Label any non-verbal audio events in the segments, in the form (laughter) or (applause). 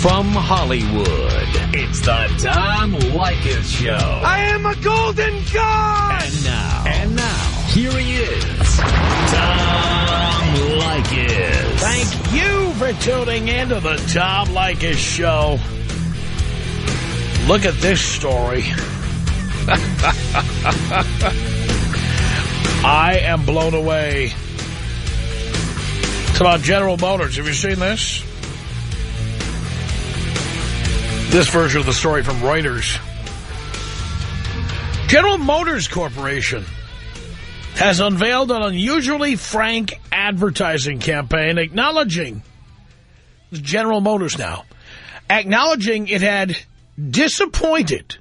From Hollywood, it's the Tom Leykis Show. I am a golden god! And now, and now, here he is, Tom Leykis. Thank you for tuning in to the Tom Leykis Show. Look at this story. (laughs) I am blown away. It's about General Motors. Have you seen this? This version of the story from Reuters. General Motors Corporation has unveiled an unusually frank advertising campaign acknowledging General Motors now, acknowledging it had disappointed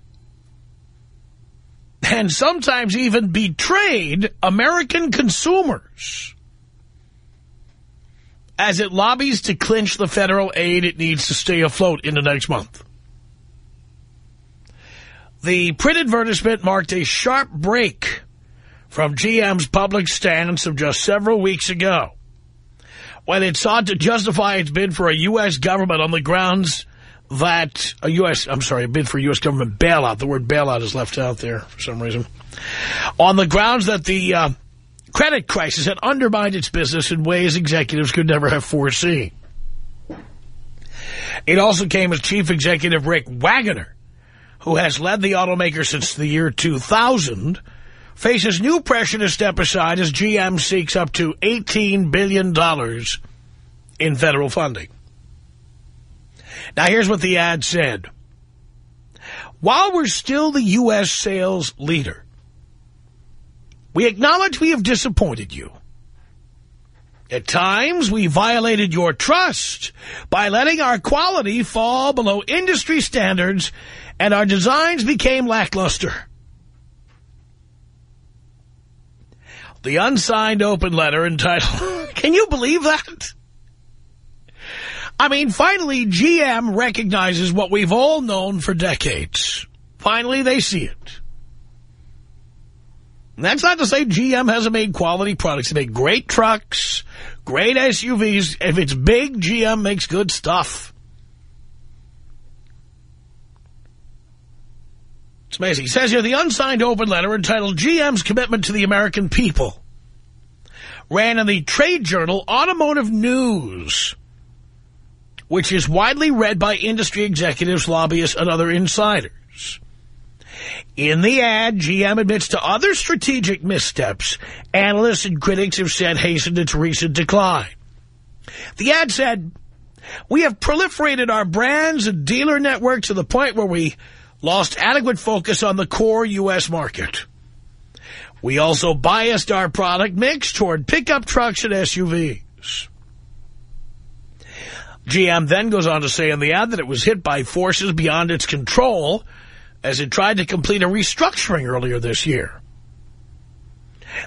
and sometimes even betrayed American consumers as it lobbies to clinch the federal aid it needs to stay afloat in the next month. The print advertisement marked a sharp break from GM's public stance of just several weeks ago when it sought to justify its bid for a U.S. government on the grounds that a U.S. I'm sorry, a bid for a U.S. government bailout. The word bailout is left out there for some reason. On the grounds that the uh, credit crisis had undermined its business in ways executives could never have foreseen. It also came as chief executive Rick Wagoner who has led the automaker since the year 2000, faces new pressure to step aside as GM seeks up to $18 billion in federal funding. Now, here's what the ad said. While we're still the U.S. sales leader, we acknowledge we have disappointed you. At times, we violated your trust by letting our quality fall below industry standards and our designs became lackluster. The unsigned open letter entitled, (laughs) can you believe that? I mean, finally, GM recognizes what we've all known for decades. Finally, they see it. And that's not to say GM hasn't made quality products. They make great trucks, great SUVs. If it's big, GM makes good stuff. It's amazing. He says here, the unsigned open letter entitled GM's Commitment to the American People ran in the trade journal Automotive News, which is widely read by industry executives, lobbyists, and other insiders. In the ad, GM admits to other strategic missteps analysts and critics have said hastened its recent decline. The ad said, we have proliferated our brands and dealer network to the point where we lost adequate focus on the core U.S. market. We also biased our product mix toward pickup trucks and SUVs. GM then goes on to say in the ad that it was hit by forces beyond its control as it tried to complete a restructuring earlier this year.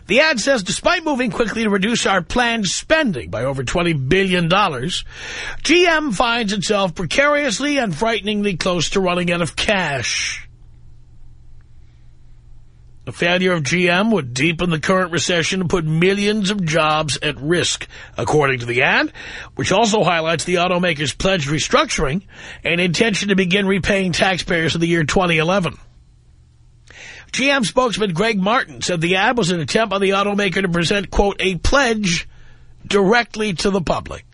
The ad says, despite moving quickly to reduce our planned spending by over $20 billion, GM finds itself precariously and frighteningly close to running out of cash. The failure of GM would deepen the current recession and put millions of jobs at risk, according to the ad, which also highlights the automaker's pledged restructuring and intention to begin repaying taxpayers in the year 2011. GM spokesman Greg Martin said the ad was an attempt by the automaker to present, quote, a pledge directly to the public.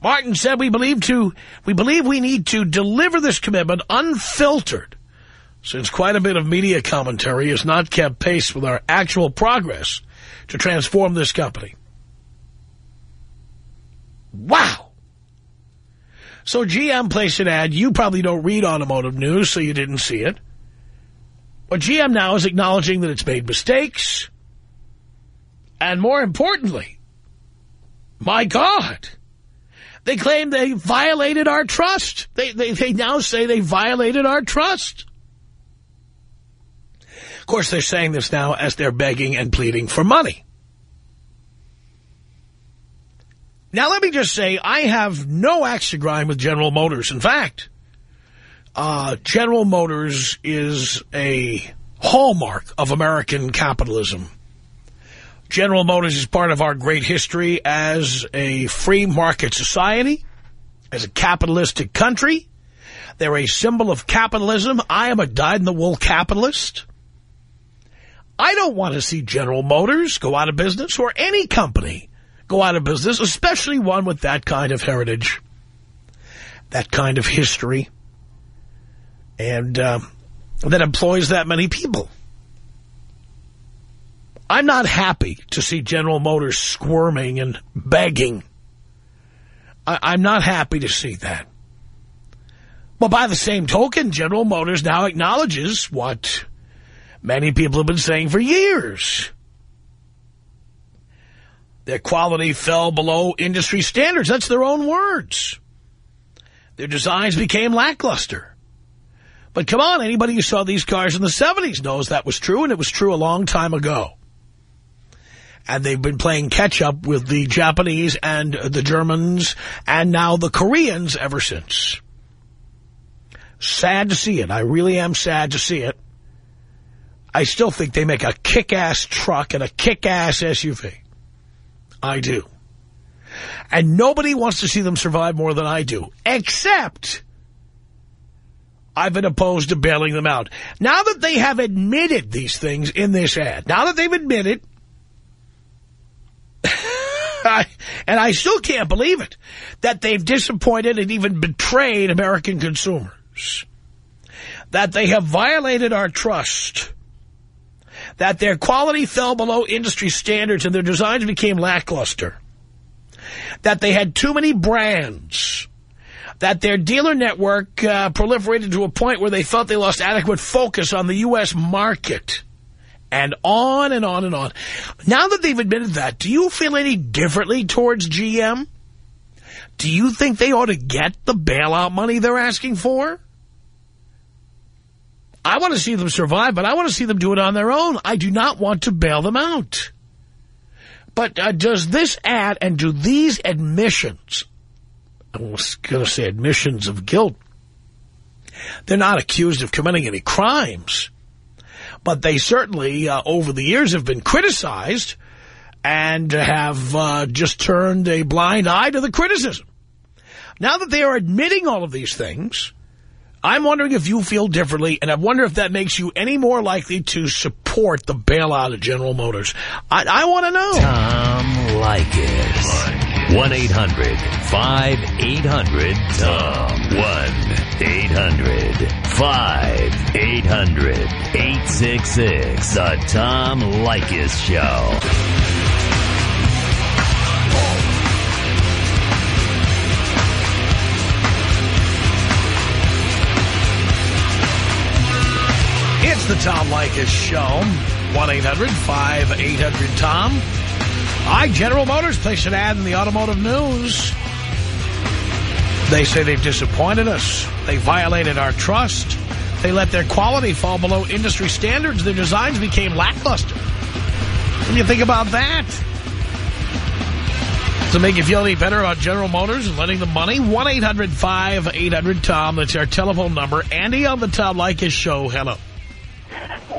Martin said we believe to we believe we need to deliver this commitment unfiltered since quite a bit of media commentary has not kept pace with our actual progress to transform this company. Wow. So GM placed an ad. You probably don't read automotive news, so you didn't see it. But GM now is acknowledging that it's made mistakes. And more importantly, my God, they claim they violated our trust. They, they, they now say they violated our trust. Of course, they're saying this now as they're begging and pleading for money. Now, let me just say, I have no axe to grind with General Motors. In fact, uh, General Motors is a hallmark of American capitalism. General Motors is part of our great history as a free market society, as a capitalistic country. They're a symbol of capitalism. I am a dyed-in-the-wool capitalist. I don't want to see General Motors go out of business or any company go out of business, especially one with that kind of heritage, that kind of history, and uh, that employs that many people. I'm not happy to see General Motors squirming and begging. I am not happy to see that. But by the same token, General Motors now acknowledges what many people have been saying for years. Their quality fell below industry standards. That's their own words. Their designs became lackluster. But come on, anybody who saw these cars in the 70s knows that was true, and it was true a long time ago. And they've been playing catch-up with the Japanese and the Germans and now the Koreans ever since. Sad to see it. I really am sad to see it. I still think they make a kick-ass truck and a kick-ass SUV. I do. And nobody wants to see them survive more than I do, except I've been opposed to bailing them out. Now that they have admitted these things in this ad, now that they've admitted, (laughs) I, and I still can't believe it, that they've disappointed and even betrayed American consumers, that they have violated our trust, that their quality fell below industry standards and their designs became lackluster, that they had too many brands, that their dealer network uh, proliferated to a point where they felt they lost adequate focus on the U.S. market, and on and on and on. Now that they've admitted that, do you feel any differently towards GM? Do you think they ought to get the bailout money they're asking for? I want to see them survive, but I want to see them do it on their own. I do not want to bail them out. But uh, does this ad and do these admissions, I was going to say admissions of guilt, they're not accused of committing any crimes, but they certainly, uh, over the years, have been criticized and have uh, just turned a blind eye to the criticism. Now that they are admitting all of these things, I'm wondering if you feel differently, and I wonder if that makes you any more likely to support the bailout of General Motors. I, I want to know. Tom Leykis. 1-800-5800-TOM. 1-800-5800-866. The Tom Leykis Show. It's the Tom Leykis Show. 1-800-5800-TOM. I, General Motors, placed an ad in the automotive news. They say they've disappointed us. They violated our trust. They let their quality fall below industry standards. Their designs became lackluster. What do you think about that? To make you feel any better about General Motors and lending them money, 1-800-5800-TOM. That's our telephone number. Andy on the Tom Leykis Show. Hello.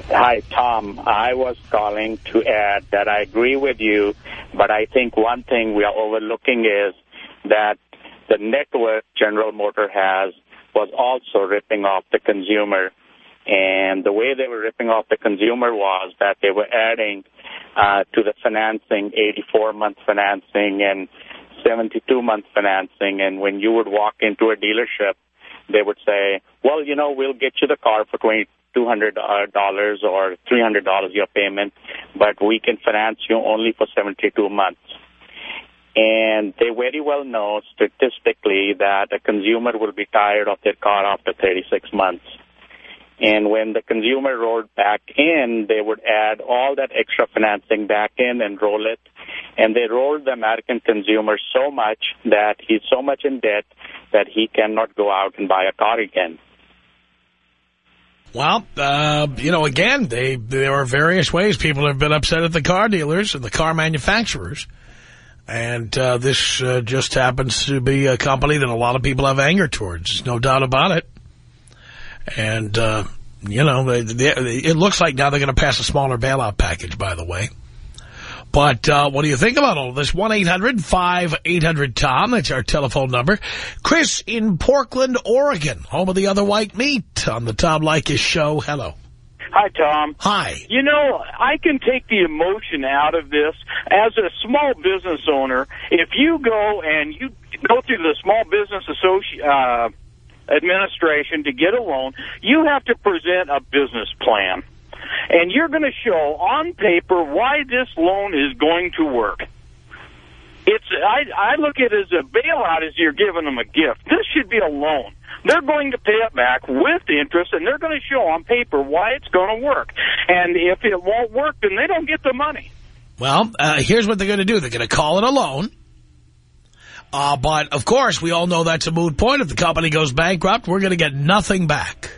Hi, Tom. I was calling to add that I agree with you, but I think one thing we are overlooking is that the network General Motor has was also ripping off the consumer. And the way they were ripping off the consumer was that they were adding uh, to the financing 84-month financing and 72-month financing. And when you would walk into a dealership, they would say, well, you know, we'll get you the car for 20 $200 uh, or $300 your payment, but we can finance you only for 72 months. And they very well know statistically that a consumer will be tired of their car after 36 months. And when the consumer rolled back in, they would add all that extra financing back in and roll it. And they rolled the American consumer so much that he's so much in debt that he cannot go out and buy a car again. Well, uh, you know, again, they there are various ways people have been upset at the car dealers and the car manufacturers. And uh, this uh, just happens to be a company that a lot of people have anger towards. No doubt about it. And, uh, you know, they, they, it looks like now they're going to pass a smaller bailout package, by the way. But uh, what do you think about all this? 1-800-5800-TOM. That's our telephone number. Chris in Portland, Oregon, home of the other white meat on the Tom Leykis show. Hello. Hi, Tom. Hi. You know, I can take the emotion out of this. As a small business owner, if you go and you go through the Small Business Associ uh, Administration to get a loan, you have to present a business plan. And you're going to show on paper why this loan is going to work. It's I, I look at it as a bailout as you're giving them a gift. This should be a loan. They're going to pay it back with interest, and they're going to show on paper why it's going to work. And if it won't work, then they don't get the money. Well, uh, here's what they're going to do. They're going to call it a loan. Uh, but, of course, we all know that's a moot point. If the company goes bankrupt, we're going to get nothing back.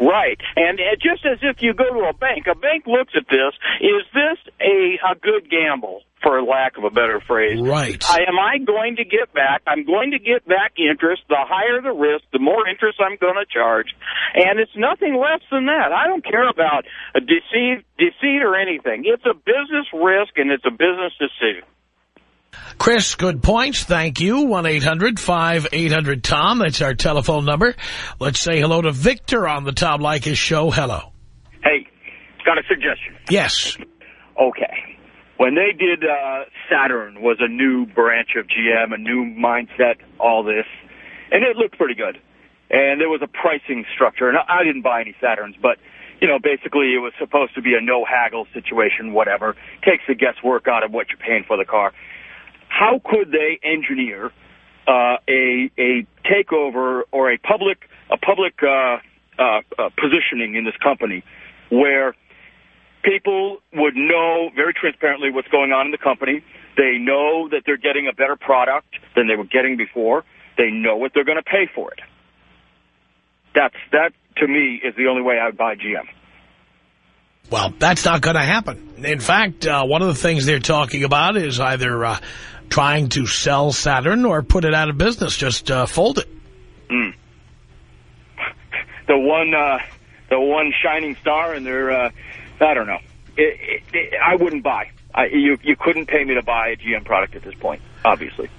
Right. And uh, just as if you go to a bank, a bank looks at this, is this a, a good gamble? for lack of a better phrase. Right. I, am I going to get back? I'm going to get back interest. The higher the risk, the more interest I'm going to charge. And it's nothing less than that. I don't care about a deceit, deceit or anything. It's a business risk and it's a business decision. Chris, good points. Thank you. 1-800-5800-TOM. That's our telephone number. Let's say hello to Victor on the Tom Leykis show. Hello. Hey, got a suggestion. Yes. Okay. When they did uh, Saturn was a new branch of GM, a new mindset, all this, and it looked pretty good. And there was a pricing structure, and I didn't buy any Saturns, but you know, basically it was supposed to be a no haggle situation, whatever. Takes the guesswork out of what you're paying for the car. How could they engineer uh, a a takeover or a public a public uh, uh, uh, positioning in this company where people would know very transparently what's going on in the company. They know that they're getting a better product than they were getting before. They know what they're going to pay for it. That's that to me is the only way I would buy GM. Well, that's not going to happen. In fact, uh, one of the things they're talking about is either uh, trying to sell Saturn or put it out of business, just uh, fold it. Mm. The one, uh, the one shining star, and they're, uh, I don't know. It, it, it, I wouldn't buy. I, you you couldn't pay me to buy a GM product at this point, obviously.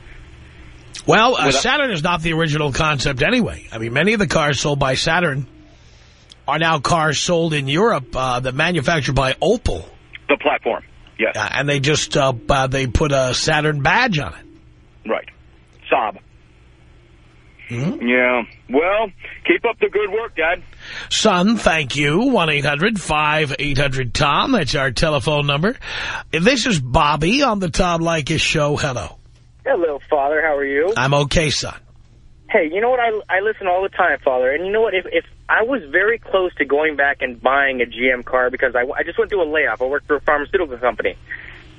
Well, uh, Saturn is not the original concept anyway. I mean, many of the cars sold by Saturn are now cars sold in Europe uh, that manufactured by Opel. The platform, yes. Uh, and they just, uh, uh, they put a Saturn badge on it. Right. Saab. Mm -hmm. Yeah. Well, keep up the good work, Dad. Son, thank you. 1-800-5800-TOM. That's our telephone number. This is Bobby on the Tom Leykis show. Hello. Hello, Father. How are you? I'm okay, son. Hey, you know what? I, I listen all the time, Father. And you know what? If, if I was very close to going back and buying a GM car because I, I just went through a layoff. I worked for a pharmaceutical company.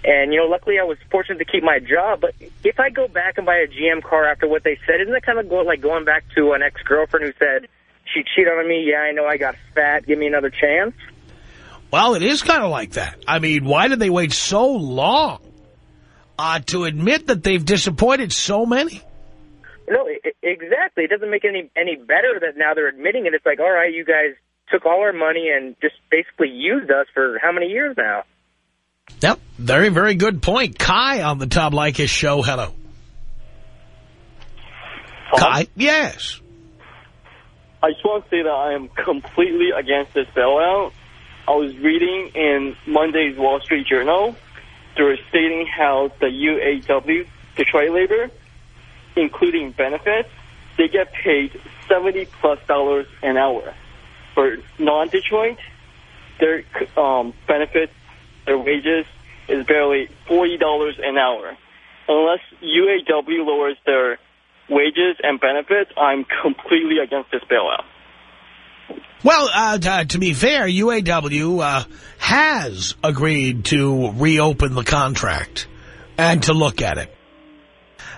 And, you know, luckily I was fortunate to keep my job. But if I go back and buy a GM car after what they said, isn't that kind of go, like going back to an ex-girlfriend who said, she cheated on me, yeah, I know I got fat, give me another chance? Well, it is kind of like that. I mean, why did they wait so long uh, to admit that they've disappointed so many? No, exactly. It doesn't make it any any better that now they're admitting it. It's like, all right, you guys took all our money and just basically used us for how many years now? Yep, very, very good point. Kai on the Tom Leykis show. Hello. Tom? Kai? Yes. I just want to say that I am completely against this bailout. I was reading in Monday's Wall Street Journal, they were stating how the UAW, Detroit labor, including benefits, they get paid 70 plus dollars an hour. For non-Detroit, their um, benefits, their wages is barely $40 an hour. Unless UAW lowers their wages and benefits, I'm completely against this bailout. Well, uh, to be fair, UAW uh, has agreed to reopen the contract and to look at it.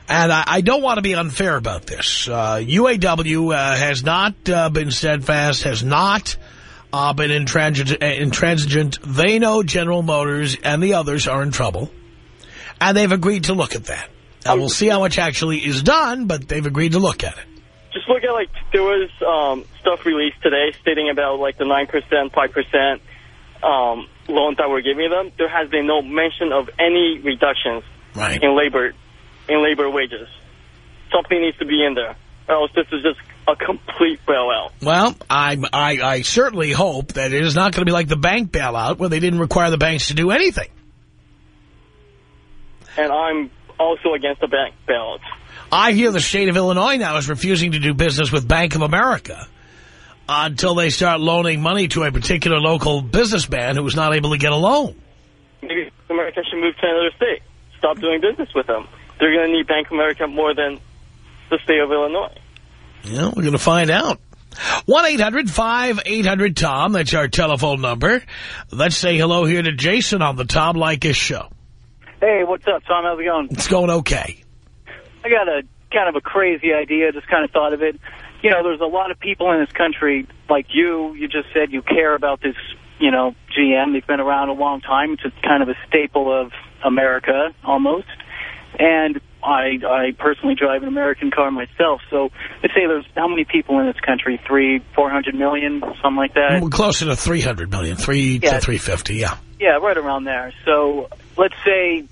And I, I don't want to be unfair about this. Uh, UAW uh, has not uh, been steadfast, has not uh, been intransigent, intransigent. They know General Motors and the others are in trouble. And they've agreed to look at that. Now, we'll see how much actually is done, but they've agreed to look at it. Just look at, like, there was um, stuff released today stating about, like, the 9%, 5% um, loan that we're giving them, there has been no mention of any reductions Right. in labor in labor wages. Something needs to be in there, or else this is just a complete bailout. Well, I, I, I certainly hope that it is not going to be like the bank bailout where they didn't require the banks to do anything. And I'm also against the bank bailout. I hear the state of Illinois now is refusing to do business with Bank of America until they start loaning money to a particular local businessman who is not able to get a loan. Maybe America should move to another state. Stop doing business with them. They're going to need Bank of America more than the state of Illinois. Yeah, we're going to find out. 1-800-5800-TOM. That's our telephone number. Let's say hello here to Jason on the Tom Leykis show. Hey, what's up, Tom? How's it going? It's going okay. I got a kind of a crazy idea. Just kind of thought of it. You know, there's a lot of people in this country, like you. You just said you care about this. You know, GM. They've been around a long time. It's a kind of a staple of America, almost. And I, I personally drive an American car myself. So let's say there's how many people in this country? Three, four hundred million, something like that. We're closer to three hundred million, three Yeah. to 350, yeah. Yeah, right around there. So let's say,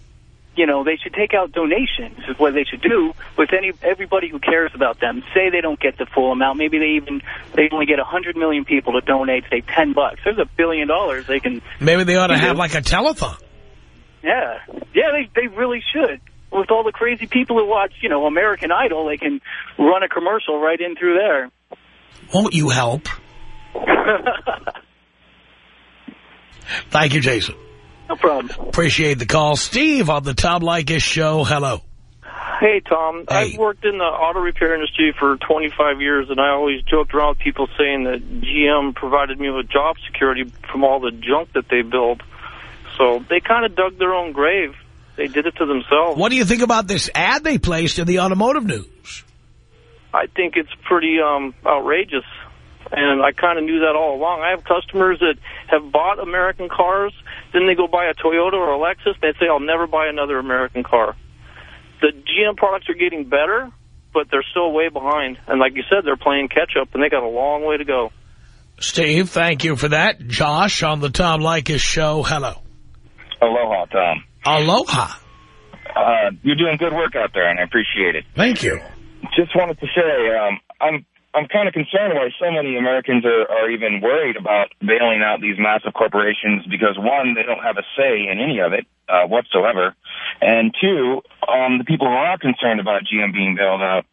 you know, they should take out donations is what they should do with any everybody who cares about them. Say they don't get the full amount. Maybe they even they only get a hundred million people to donate, say ten bucks. There's a billion dollars they can. Maybe they ought to have like a telethon. Yeah, yeah, they they really should. With all the crazy people who watch, you know, American Idol, they can run a commercial right in through there. Won't you help? (laughs) Thank you, Jason. no problem. Appreciate the call. Steve on the Tom Leykis show. Hello. Hey, Tom. Hey. I've worked in the auto repair industry for 25 years, and I always joked around with people saying that GM provided me with job security from all the junk that they build. So they kind of dug their own grave. They did it to themselves. What do you think about this ad they placed in the automotive news? I think it's pretty um, outrageous, and I kind of knew that all along. I have customers that have bought American cars, then they go buy a Toyota or a Lexus, they say, I'll never buy another American car. The GM products are getting better, but they're still way behind. And like you said, they're playing catch-up, and they got a long way to go. Steve, thank you for that. Josh on the Tom Leykis show. Hello. Aloha, Tom. Aloha. Uh, you're doing good work out there, and I appreciate it. Thank you. Just wanted to say, um, I'm I'm kind of concerned why so many Americans are, are even worried about bailing out these massive corporations because, one, they don't have a say in any of it uh, whatsoever, and two, um, the people who are concerned about GM being bailed out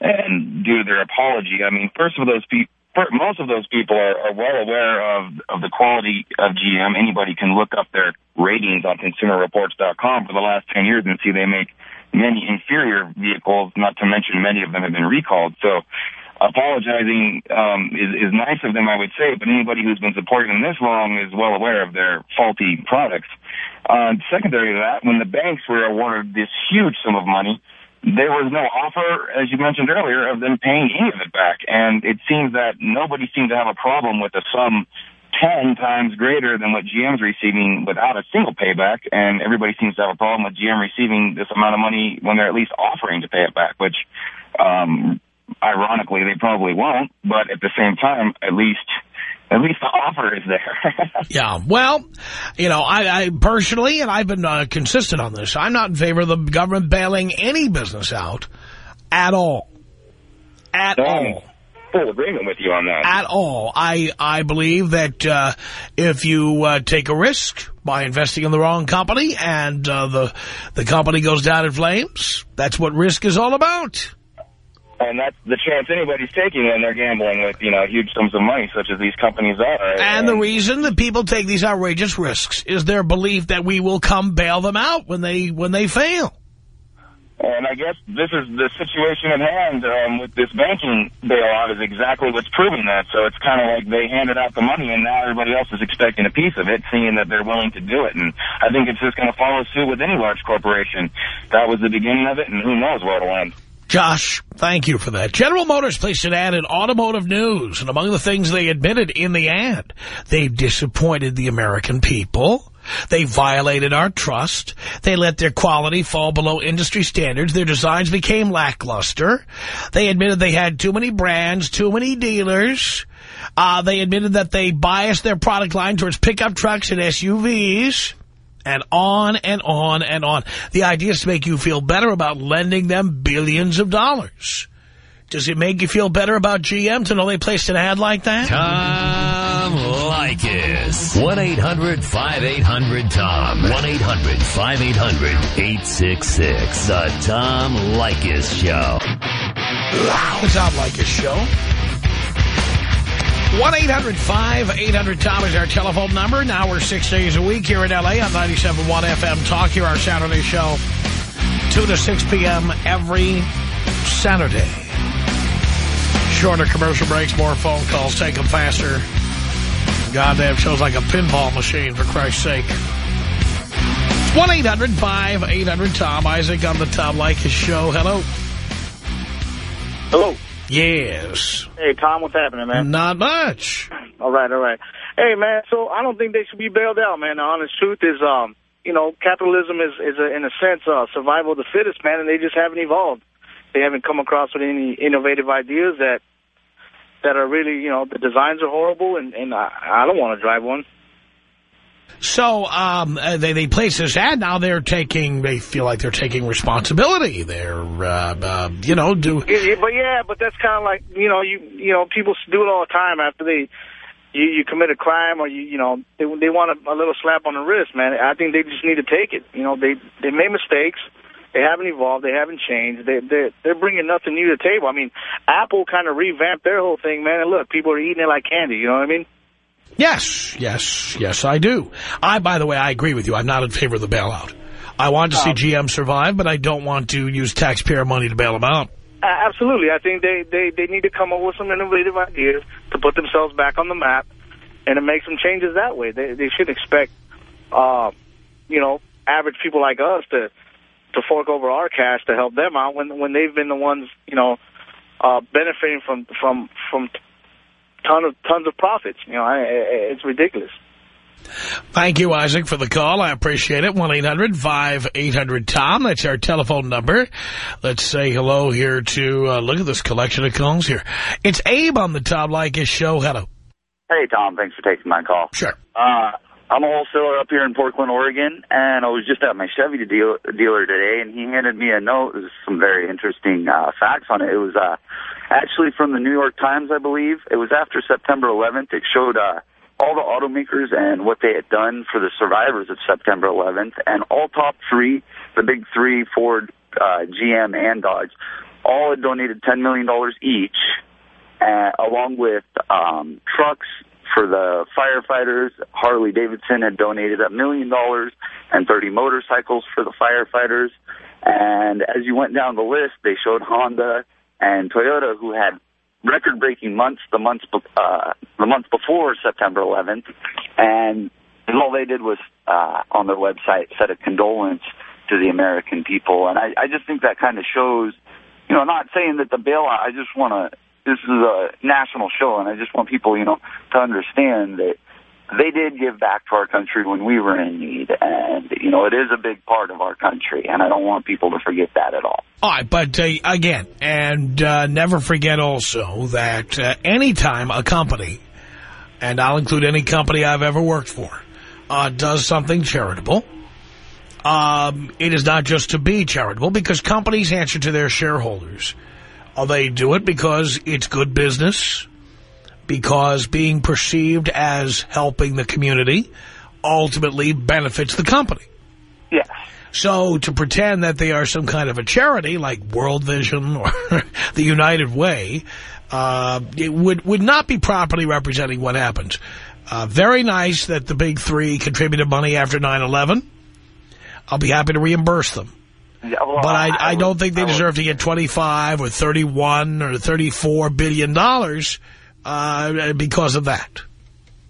and due to their apology, I mean, first of all, those people, most of those people are, are well aware of of the quality of GM. Anybody can look up their ratings on ConsumerReports.com for the last 10 years and see they make many inferior vehicles, not to mention many of them have been recalled. So apologizing um, is, is nice of them, I would say, but anybody who's been supporting them this long is well aware of their faulty products. Uh, secondary to that, when the banks were awarded this huge sum of money, there was no offer, as you mentioned earlier, of them paying any of it back. And it seems that nobody seemed to have a problem with a sum 10 times greater than what GM's receiving without a single payback. And everybody seems to have a problem with GM receiving this amount of money when they're at least offering to pay it back, which, um, ironically, they probably won't. But at the same time, at least, at least the offer is there. (laughs) Yeah, well, you know, I, I personally, and I've been uh, consistent on this, I'm not in favor of the government bailing any business out at all. At all. Full agreement with you on that. At all. I, I believe that uh, if you uh, take a risk by investing in the wrong company and uh, the, the company goes down in flames, that's what risk is all about. And that's the chance anybody's taking when they're gambling with, you know, huge sums of money, such as these companies are. And the reason that people take these outrageous risks is their belief that we will come bail them out when they when they fail. And I guess this is the situation at hand um, with this banking bailout is exactly what's proving that. So it's kind of like they handed out the money and now everybody else is expecting a piece of it, seeing that they're willing to do it. And I think it's just going to follow suit with any large corporation. That was the beginning of it, and who knows where it'll end. Josh, thank you for that. General Motors placed an ad in Automotive News, and among the things they admitted in the ad, they disappointed the American people. They violated our trust. They let their quality fall below industry standards. Their designs became lackluster. They admitted they had too many brands, too many dealers. Uh, they admitted that they biased their product line towards pickup trucks and SUVs. And on and on and on. The idea is to make you feel better about lending them billions of dollars. Does it make you feel better about GM to know they placed an ad like that? Tom Leykis. 1-800-5800-TOM. 1-800-5800-866. The Tom Leykis Show. The Tom Leykis Show. 1-800-5800-TOM is our telephone number. Now we're six days a week here in L.A. on 97.1 FM Talk. Here our Saturday show. 2 to 6 p.m. every Saturday. Shorter commercial breaks, more phone calls. Take them faster. Goddamn show's like a pinball machine, for Christ's sake. It's 1-800-5800-TOM. Isaac on the Tom Leykis Show. Hello. Hello. Yes. Hey, Tom, what's happening, man? Not much. All right, all right. Hey, man, so I don't think they should be bailed out, man. The honest truth is, um, you know, capitalism is, is a, in a sense, uh, survival of the fittest, man, and they just haven't evolved. They haven't come across with any innovative ideas that that are really, you know, the designs are horrible, and, and I, I don't want to drive one. So um, uh, they, they place this ad. Now they're taking, they feel like they're taking responsibility. They're, uh, uh, you know, do... Yeah, but yeah, but that's kind of like, you know, you you know, people do it all the time after they, you, you commit a crime or, you you know, they, they want a, a little slap on the wrist, man. I think they just need to take it. You know, they, they made mistakes. They haven't evolved. They haven't changed. They, they're, they're bringing nothing new to the table. I mean, Apple kind of revamped their whole thing, man, and look, people are eating it like candy, you know what I mean? Yes, yes, yes, I do. I, by the way, I agree with you. I'm not in favor of the bailout. I want to see Um, GM survive, but I don't want to use taxpayer money to bail them out. Uh, absolutely. I think they, they, they need to come up with some innovative ideas to put themselves back on the map and to make some changes that way. They, they shouldn't expect, uh, you know, average people like us to, to fork over our cash to help them out when, when they've been the ones, you know, uh, benefiting from, from, from ton of, tons of profits. You know, I, I- it's ridiculous. Thank you, Isaac, for the call. I appreciate it. 1-800-5800-TOM. That's our telephone number. Let's say hello here to, uh, look at this collection of calls here. It's Abe on the Tom Leykis show. Hello. Hey, Tom. Thanks for taking my call. Sure. Uh, I'm a wholesaler up here in Portland, Oregon, and I was just at my Chevy deal dealer today, and he handed me a note. There's some very interesting uh, facts on it. It was uh, actually from the New York Times, I believe. It was after September 11th. It showed uh, all the automakers and what they had done for the survivors of September 11th, and all top three, the big three, Ford, uh, GM, and Dodge, all had donated $10 million each, uh, along with um, trucks for the firefighters. Harley Davidson had donated a million dollars and 30 motorcycles for the firefighters. And as you went down the list, they showed Honda and Toyota, who had record-breaking months the months uh, the month before September 11th, and all they did was uh, on their website set a condolence to the American people. And I, I just think that kind of shows, you know, not saying that the bailout. I just want to. This is a national show, and I just want people, you know, to understand that they did give back to our country when we were in need, and you know, it is a big part of our country, and I don't want people to forget that at all. All right, but uh, again, and uh, never forget also that uh, anytime a company, and I'll include any company I've ever worked for, uh, does something charitable, um, it is not just to be charitable because companies answer to their shareholders. Uh, they do it because it's good business, because being perceived as helping the community ultimately benefits the company. Yes. So to pretend that they are some kind of a charity like World Vision or (laughs) the United Way, uh, it would, would not be properly representing what happened. Uh, very nice that the big three contributed money after 9-11. I'll be happy to reimburse them. Yeah, well, But I, I would- don't think they I would- deserve to get 25 or 31 or 34 billion dollars uh, because of that.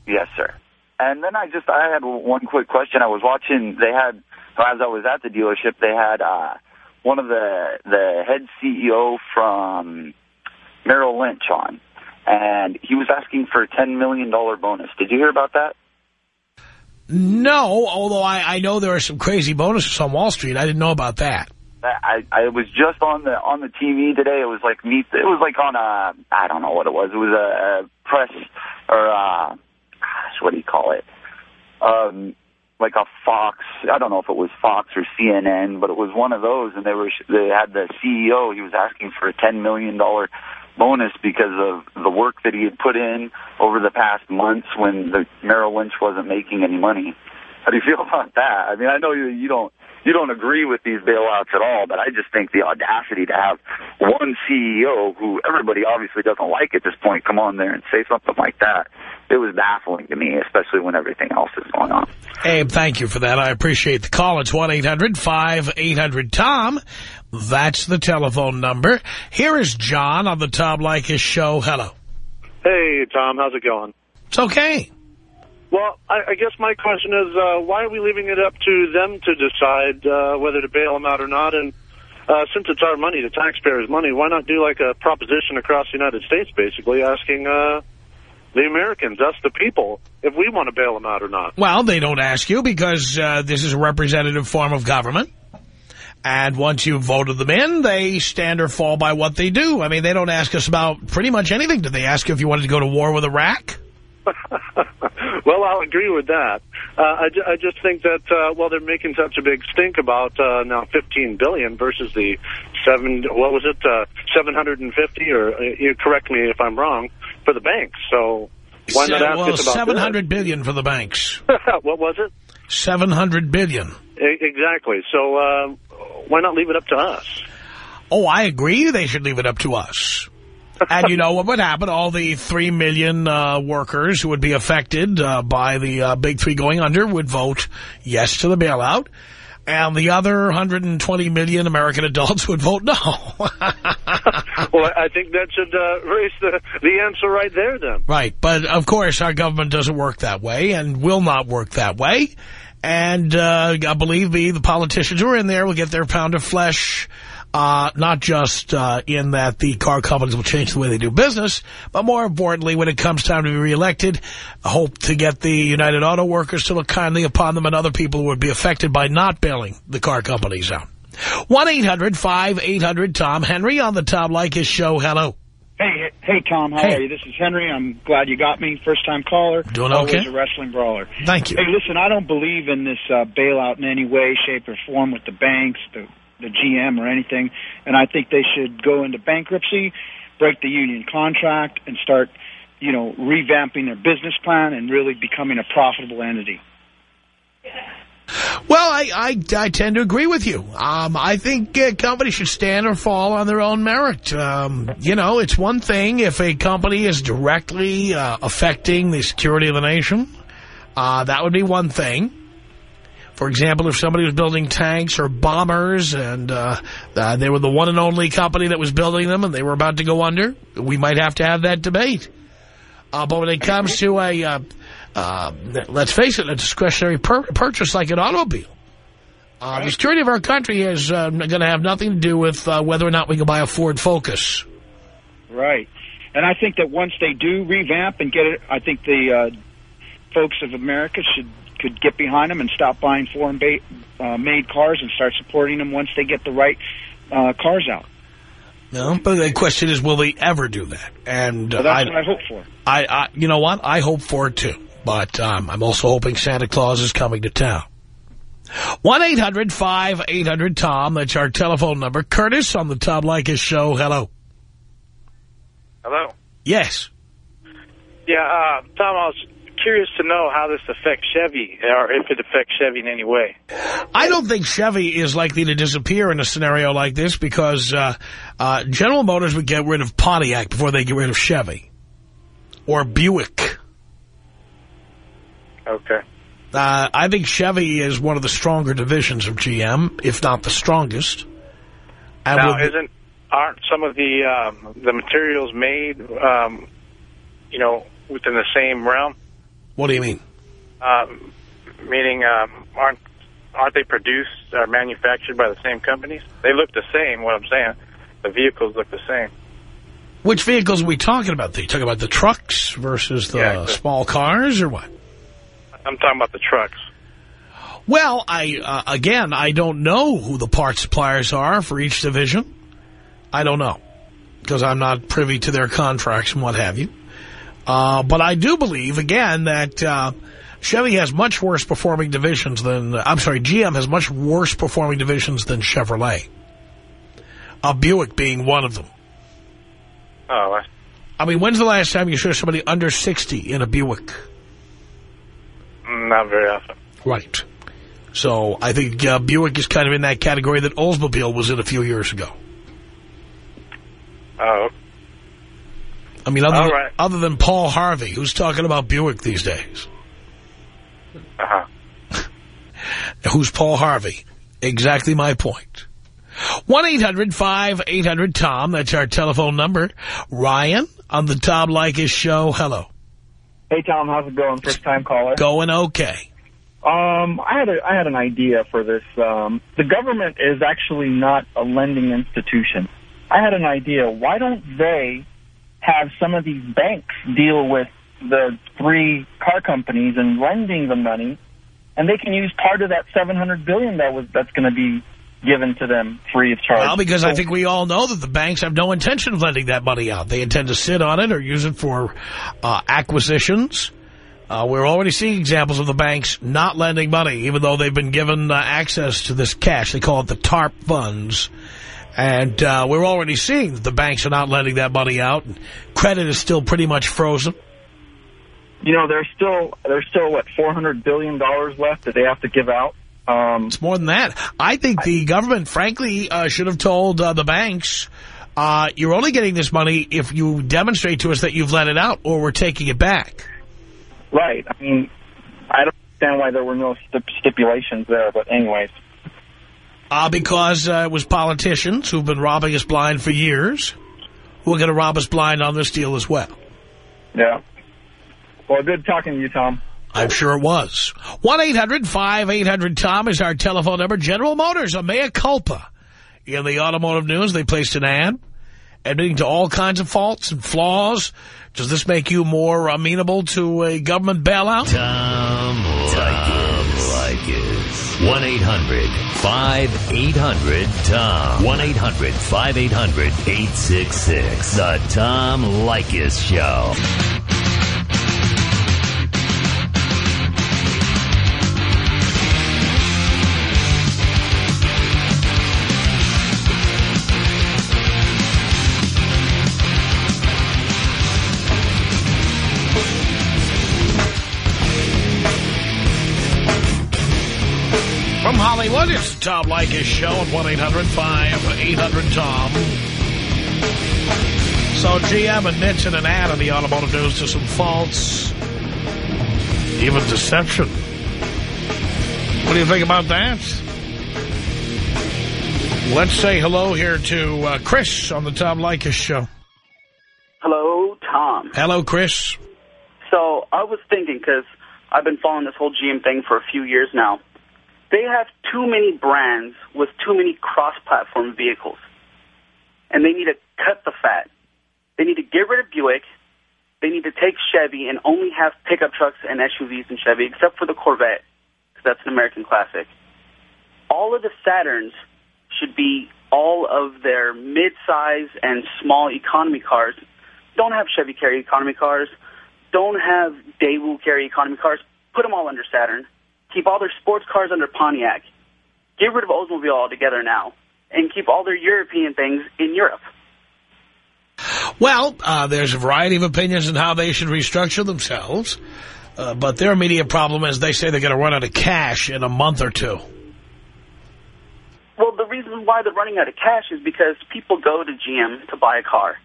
Yes, sir. And then I just I had one quick question. I was watching. They had as I was at the dealership, they had uh, one of the the head CEO from Merrill Lynch on, and he was asking for a ten million dollar bonus. Did you hear about that? No, although I, I know there are some crazy bonuses on Wall Street. I didn't know about that. I I was just on the on the TV today. It was like meet. It was like on a I don't know what it was. It was a, a press or uh gosh, what do you call it? Um, like a Fox. I don't know if it was Fox or CNN, but it was one of those. And they were they had the CEO. He was asking for a ten million dollar bonus because of the work that he had put in over the past months when the Merrill Lynch wasn't making any money. How do you feel (laughs) about that? I mean, I know you you don't you don't agree with these bailouts at all, but I just think the audacity to have one CEO who everybody obviously doesn't like at this point come on there and say something like that. It was baffling to me, especially when everything else is going on. Abe, thank you for that. I appreciate the call. It's 1-800-5800-TOM. That's the telephone number. Here is John on the Tom Leykis show. Hello. Hey, Tom. How's it going? It's okay. Well, I, I guess my question is, uh, why are we leaving it up to them to decide uh, whether to bail them out or not? And uh, since it's our money, the taxpayers' money, why not do like a proposition across the United States, basically asking uh, the Americans, us the people, if we want to bail them out or not? Well, they don't ask you because uh, this is a representative form of government. And once you've voted them in, they stand or fall by what they do. I mean, they don't ask us about pretty much anything. Did they ask you if you wanted to go to war with Iraq? (laughs) well, I'll agree with that. Uh, I, ju I just think that, uh, well, they're making such a big stink about uh, now 15 billion versus the seven, what was it, uh, 750 or uh, you correct me if I'm wrong, for the banks. So why not ask well, us about seven that? hundred billion for the banks. (laughs) what was it? Seven hundred billion. E- Exactly. So uh, why not leave it up to us? Oh, I agree. They should leave it up to us. And you know what would happen? All the three million uh, workers who would be affected uh, by the uh, big three going under would vote yes to the bailout. And the other 120 million American (laughs) adults would vote no. (laughs) well, I think that should uh, raise the, the answer right there then. right. But, of course, our government doesn't work that way and will not work that way. And uh, believe me, the politicians who are in there will get their pound of flesh, uh, not just uh, in that the car companies will change the way they do business, but more importantly, when it comes time to be reelected, hope to get the United Auto Workers to look kindly upon them and other people who would be affected by not bailing the car companies out. 1-800-5800-TOM. Henry on the Tom Leykis show. Hello. Hey, hey, Tom. How Hey. are you? This is Henry. I'm glad you got me. First time caller. Doing Always okay. a wrestling brawler. Thank you. Hey, listen. I don't believe in this uh, bailout in any way, shape, or form with the banks, the the GM, or anything. And I think they should go into bankruptcy, break the union contract, and start, you know, revamping their business plan and really becoming a profitable entity. Well, I, I, I tend to agree with you. Um, I think uh, companies should stand or fall on their own merit. Um, you know, it's one thing if a company is directly uh, affecting the security of the nation. Uh, that would be one thing. For example, if somebody was building tanks or bombers and uh, uh, they were the one and only company that was building them and they were about to go under, we might have to have that debate. Uh, but when it comes to a, uh, uh, let's face it, a discretionary pur purchase like an automobile, uh, the security of our country is going to have nothing to do with whether or not we can buy a Ford Focus. Right. And I think that once they do revamp and get it, I think the folks of America should could get behind them and stop buying foreign ba- uh, made cars and start supporting them once they get the right uh, cars out. No, but the question is, will they ever do that? And So uh, that's I, what I hope for. I, I, you know what? I hope for it too. But um, I'm also hoping Santa Claus is coming to town. 1-800-5800-TOM. That's our telephone number. Curtis on the Tom Leykis show. Hello. Hello. Yes. Yeah, uh, Tom, I was curious to know how this affects Chevy, or if it affects Chevy in any way. I don't think Chevy is likely to disappear in a scenario like this because uh, uh, General Motors would get rid of Pontiac before they get rid of Chevy. Or Buick. Okay. Uh, I think Chevy is one of the stronger divisions of GM, if not the strongest. And now, isn't aren't some of the um, the materials made, um, you know, within the same realm? What do you mean? Um, meaning, um, aren't aren't they produced or manufactured by the same companies? They look the same. What I'm saying, the vehicles look the same. Which vehicles are we talking about? Are you talking about the trucks versus the Yeah, small cars or what? I'm talking about the trucks. Well, I uh, again, I don't know who the part suppliers are for each division. I don't know because I'm not privy to their contracts and what have you. Uh, but I do believe, again, that uh, Chevy has much worse performing divisions than, I'm sorry, GM has much worse performing divisions than Chevrolet. A Buick being one of them. Oh, I, I mean, when's the last time you saw somebody under 60 in a Buick? not very often. Right. So I think uh, Buick is kind of in that category that Oldsmobile was in a few years ago. Oh, I mean, other, All than, other than Paul Harvey, who's talking about Buick these days? uh-huh. (laughs) Who's Paul Harvey? Exactly my point. 1-800-5800-TOM. That's our telephone number. Ryan on the Tom Leykis show. Hello. Hey Tom, how's it going? First time caller. Going okay. Um, I had a I had an idea for this. Um, the government is actually not a lending institution. I had an idea. Why don't they have some of these banks deal with the three car companies and lending the money, and they can use part of that seven hundred billion that was that's going to be given to them free of charge. Well, because I think we all know that the banks have no intention of lending that money out. They intend to sit on it or use it for uh, acquisitions. Uh, we're already seeing examples of the banks not lending money, even though they've been given uh, access to this cash. They call it the TARP funds. And uh, we're already seeing that the banks are not lending that money out. And credit is still pretty much frozen. you know, there's still there's still what four hundred billion dollars left that they have to give out. Um, it's more than that. I think the government, frankly, uh, should have told uh, the banks, uh, you're only getting this money if you demonstrate to us that you've let it out or we're taking it back. Right. I mean, I don't understand why there were no stip stipulations there, but anyways. Uh, because uh, it was politicians who've been robbing us blind for years who are going to rob us blind on this deal as well. Yeah. Well, good talking to you, Tom. I'm sure it was. 1-800-5800-TOM is our telephone number. General Motors, a mea culpa. In the automotive news, they placed an ad admitting to all kinds of faults and flaws. Does this make you more amenable to a government bailout? Tom Leykis. 1-800-5800-TOM. 1-800-5800-866. The Tom Leykis Show. Hollywood, it's the Tom Leykis Show at 1-800-5800-TOM. So GM admits in an ad in the automotive news to some faults, even deception. What do you think about that? Let's say hello here to uh, Chris on the Tom Leykis Show. Hello, Tom. Hello, Chris. So I was thinking, because I've been following this whole GM thing for a few years now. They have too many brands with too many cross-platform vehicles. And they need to cut the fat. They need to get rid of Buick. They need to take Chevy and only have pickup trucks and SUVs in Chevy, except for the Corvette, because that's an American classic. All of the Saturns should be all of their mid-size and small economy cars. Don't have Chevy carry economy cars. Don't have Daewoo carry economy cars. Put them all under Saturn. Keep all their sports cars under Pontiac. Get rid of Oldsmobile altogether now. And keep all their European things in Europe. Well, uh, there's a variety of opinions on how they should restructure themselves. Uh, but their immediate problem is they say they're going to run out of cash in a month or two. Well, the reason why they're running out of cash is because people go to GM to buy a car.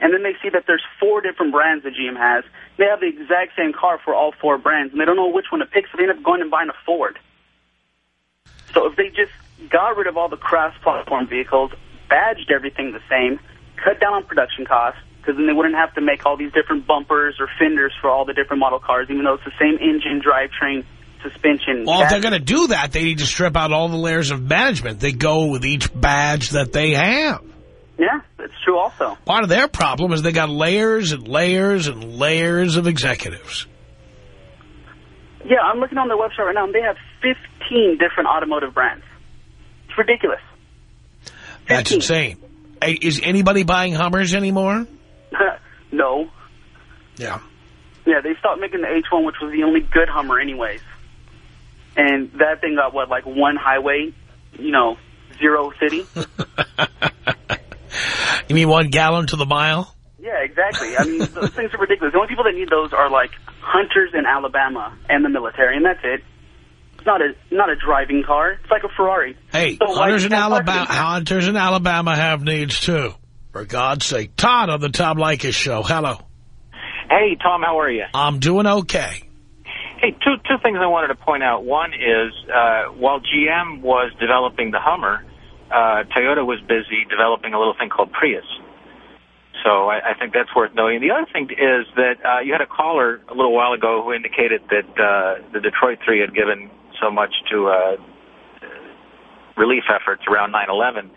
And then they see that there's four different brands that GM has. They have the exact same car for all four brands, and they don't know which one to pick, so they end up going and buying a Ford. So if they just got rid of all the cross-platform vehicles, badged everything the same, cut down on production costs, because then they wouldn't have to make all these different bumpers or fenders for all the different model cars, even though it's the same engine, drivetrain, suspension. Well, if they're going to do that, they need to strip out all the layers of management. They go with each badge that they have. Yeah, that's true also. Part of their problem is they got layers and layers and layers of executives. Yeah, I'm looking on their website right now, and they have 15 different automotive brands. It's ridiculous. That's insane. Is anybody buying Hummers anymore? (laughs) no. Yeah. Yeah, they stopped making the H1, which was the only good Hummer anyways. And that thing got, what, like one highway, you know, zero city? (laughs) You mean one gallon to the mile? Yeah, exactly. I mean, (laughs) those things are ridiculous. The only people that need those are, like, hunters in Alabama and the military, and that's it. It's not a not a driving car. It's like a Ferrari. Hey, So hunters in Alabama, (laughs) hunters in Alabama have needs too. For God's sake, Todd on the Tom Leykis show. Hello. Hey, Tom, how are you? I'm doing okay. Hey, two two things I wanted to point out. One is uh, while GM was developing the Hummer, uh, Toyota was busy developing a little thing called Prius. So I, I think that's worth noting. The other thing is that uh, you had a caller a little while ago who indicated that uh, the Detroit Three had given so much to uh, relief efforts around 9/11.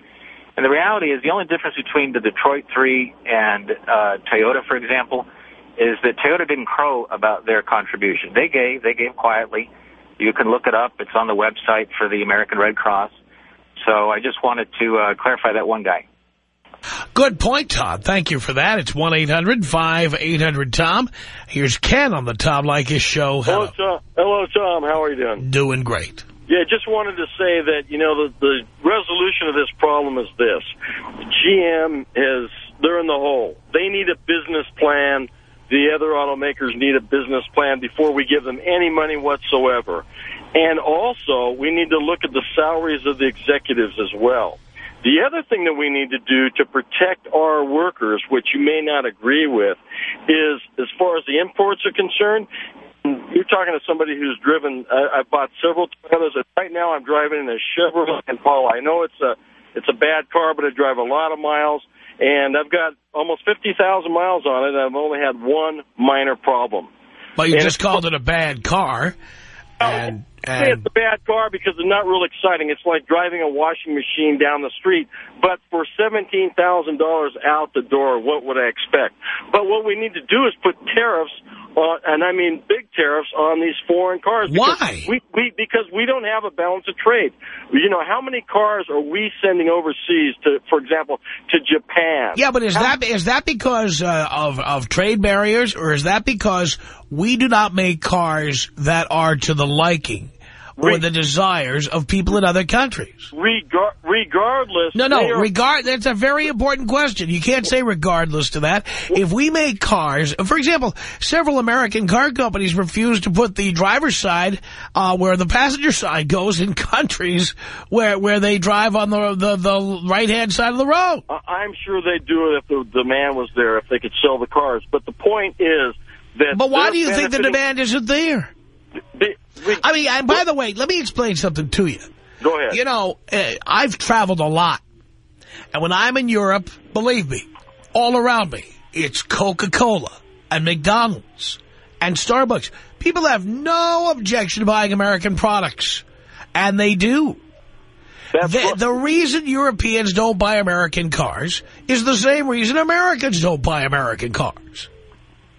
And the reality is the only difference between the Detroit 3 and uh, Toyota, for example, is that Toyota didn't crow about their contribution. They gave, they gave quietly. You can look it up. It's on the website for the American Red Cross. So I just wanted to uh, clarify that one guy. Good point, Todd. Thank you for that. It's 1-800-5800-TOM. Here's Ken on the Tom Leykis show. Hello, Hello. Tom. Hello, Tom. How are you doing? Doing great. Yeah, just wanted to say that, you know, the, the resolution of this problem is this. GM is, they're in the hole. They need a business plan. The other automakers need a business plan before we give them any money whatsoever. And also, we need to look at the salaries of the executives as well. The other thing that we need to do to protect our workers, which you may not agree with, is as far as the imports are concerned, you're talking to somebody who's driven. I, I bought several Toyotas. and Right now, I'm driving in a Chevrolet Impala. I know it's a it's a bad car, but I drive a lot of miles, and I've got almost fifty thousand miles on it. and I've only had one minor problem. But you And just called it a bad car. And, I say it's a bad car because it's not real exciting. It's like driving a washing machine down the street. But for seventeen thousand dollars out the door, what would I expect? But what we need to do is put tariffs on, and I mean big tariffs on these foreign cars. Because Why? We, we because we don't have a balance of trade. You know, how many cars are we sending overseas to, for example, to Japan? Yeah, but is that is that because uh, of of trade barriers, or is that because we do not make cars that are to the liking or the desires of people in other countries? Regar- regardless. No, no, regard. That's a very important question. You can't say regardless to that. If we make cars, for example, several American car companies refuse to put the driver's side uh, where the passenger side goes in countries where where they drive on the the, the right hand side of the road. I'm sure they'd do it if the demand was there, if they could sell the cars. But the point is that. But why do you think the demand isn't there? I mean, and by the way, let me explain something to you. Go ahead. You know, uh, I've traveled a lot. And when I'm in Europe, believe me, all around me, it's Coca-Cola and McDonald's and Starbucks. People have no objection to buying American products. And they do. The, the reason Europeans don't buy American cars is the same reason Americans don't buy American cars.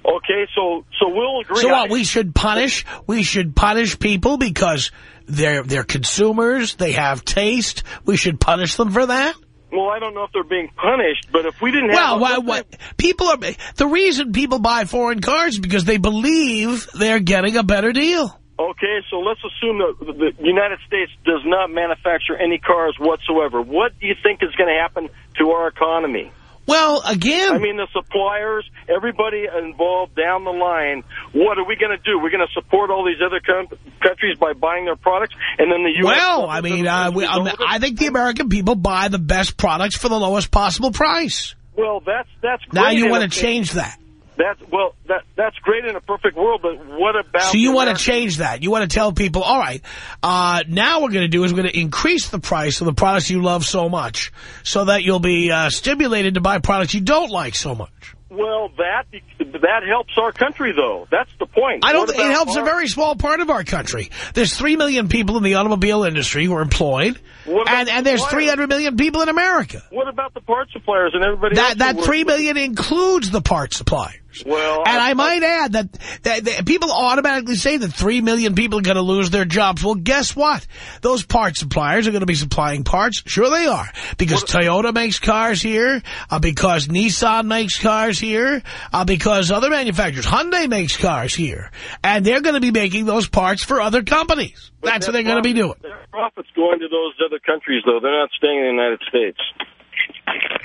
Okay, so so we'll agree. So what? We should punish. We should punish people because they're they're consumers. They have taste. We should punish them for that. Well, I don't know if they're being punished, but if we didn't have... Well, why, what people are the reason people buy foreign cars is because they believe they're getting a better deal. Okay, so let's assume that the United States does not manufacture any cars whatsoever. What do you think is going to happen to our economy? Well, again... I mean, the suppliers, everybody involved down the line, what are we going to do? We're going to support all these other countries by buying their products, and then the U.S. Well, I mean, uh, we, I, mean, I think the American people buy the best products for the lowest possible price. Well, that's that's great Now you want to change that. That's well, that that's great in a perfect world, but what about? So you want to change that. You want to tell people, all right, uh, now what we're going to do is we're going to increase the price of the products you love so much so that you'll be uh, stimulated to buy products you don't like so much. Well, that that helps our country, though. That's the point. I don't. It helps a very small part of our country. There's three million people in the automobile industry who are employed, and and there's 300 million people in America. What about the part suppliers and everybody That else? that three includes the part suppliers. Well, and I, I might add that, that, that, people automatically say that 3 million people are going to lose their jobs. Well, guess what? Those part suppliers are going to be supplying parts. Sure they are. Because what? Toyota makes cars here, uh, because Nissan makes cars here, uh, because other manufacturers, Hyundai makes cars here. And they're going to be making those parts for other companies. But That's what they're going to be doing. Their profits going to those other countries, though. They're not staying in the United States.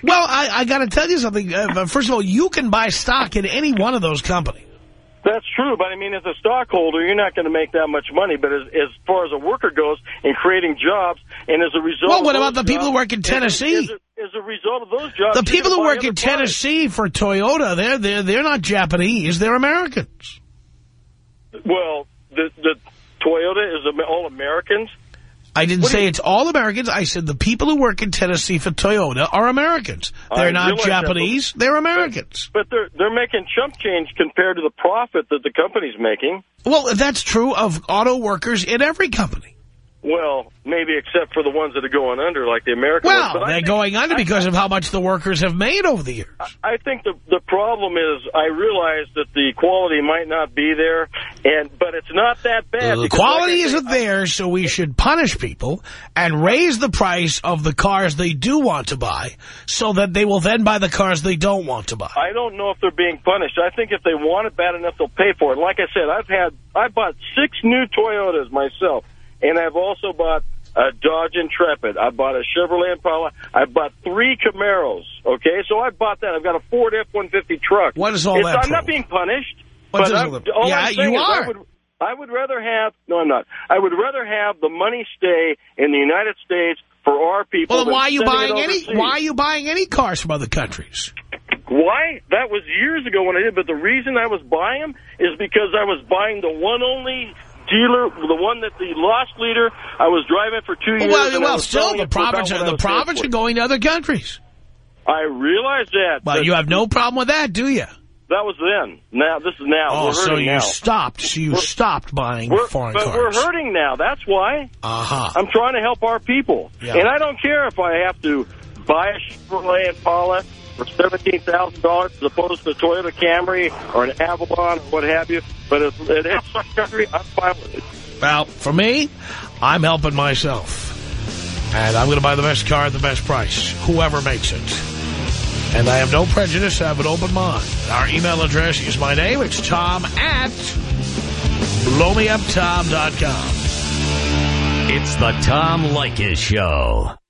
Well, I, I got to tell you something. Uh, first of all, you can buy stock in any one of those companies. That's true, but I mean, as a stockholder, you're not going to make that much money. But as, as far as a worker goes, in creating jobs, and as a result, well, what about the people who work in Tennessee? As, as, as, a result of those jobs, the people who work in Tennessee for Toyota, they're they're they're not Japanese, they're Americans. Well, the the Toyota is all Americans. I didn't what say it's all Americans. I said the people who work in Tennessee for Toyota are Americans. They're I not Japanese. That, they're Americans. But, but they're they're making chump change compared to the profit that the company's making. Well, that's true of auto workers in every company. Well, maybe except for the ones that are going under, like the American well, ones. they're going under I, because of how much the workers have made over the years. I think the the problem is I realize that the quality might not be there, and but it's not that bad. The quality like isn't there, so we should punish people and raise the price of the cars they do want to buy so that they will then buy the cars they don't want to buy. I don't know if they're being punished. I think if they want it bad enough, they'll pay for it. Like I said, I've had I bought six new Toyotas myself. And I've also bought a Dodge Intrepid. I bought a Chevrolet Impala. I bought three Camaros. Okay, so I bought that. I've got a Ford F-150 truck. What is all it's, that? I'm prove? not being punished. What all yeah, you are. I would, I would rather have, no, I'm not. I would rather have the money stay in the United States for our people. Well, why are you buying any? Why are you buying any cars from other countries? Why? That was years ago when I did, but the reason I was buying them is because I was buying the one only dealer, the one that the lost leader, I was driving for two years. Well, well still, the profits are, the profits are going to other countries. I realize that. But you have no problem with that, do you? That was then. Now, this is now. Oh, we're so you now. stopped. So you we're, stopped buying foreign but cars. But we're hurting now. That's why. Uh-huh. I'm trying to help our people. Yeah. And I don't care if I have to buy a Chevrolet Impala for $17,000 as opposed to a Toyota Camry or an Avalon or what have you. But if it helps our country, I'm fine with it. Well, for me, I'm helping myself. And I'm going to buy the best car at the best price, whoever makes it. And I have no prejudice. I have an open mind. Our email address is my name. It's Tom at blowmeuptom.com. It's the Tom Leykis Show.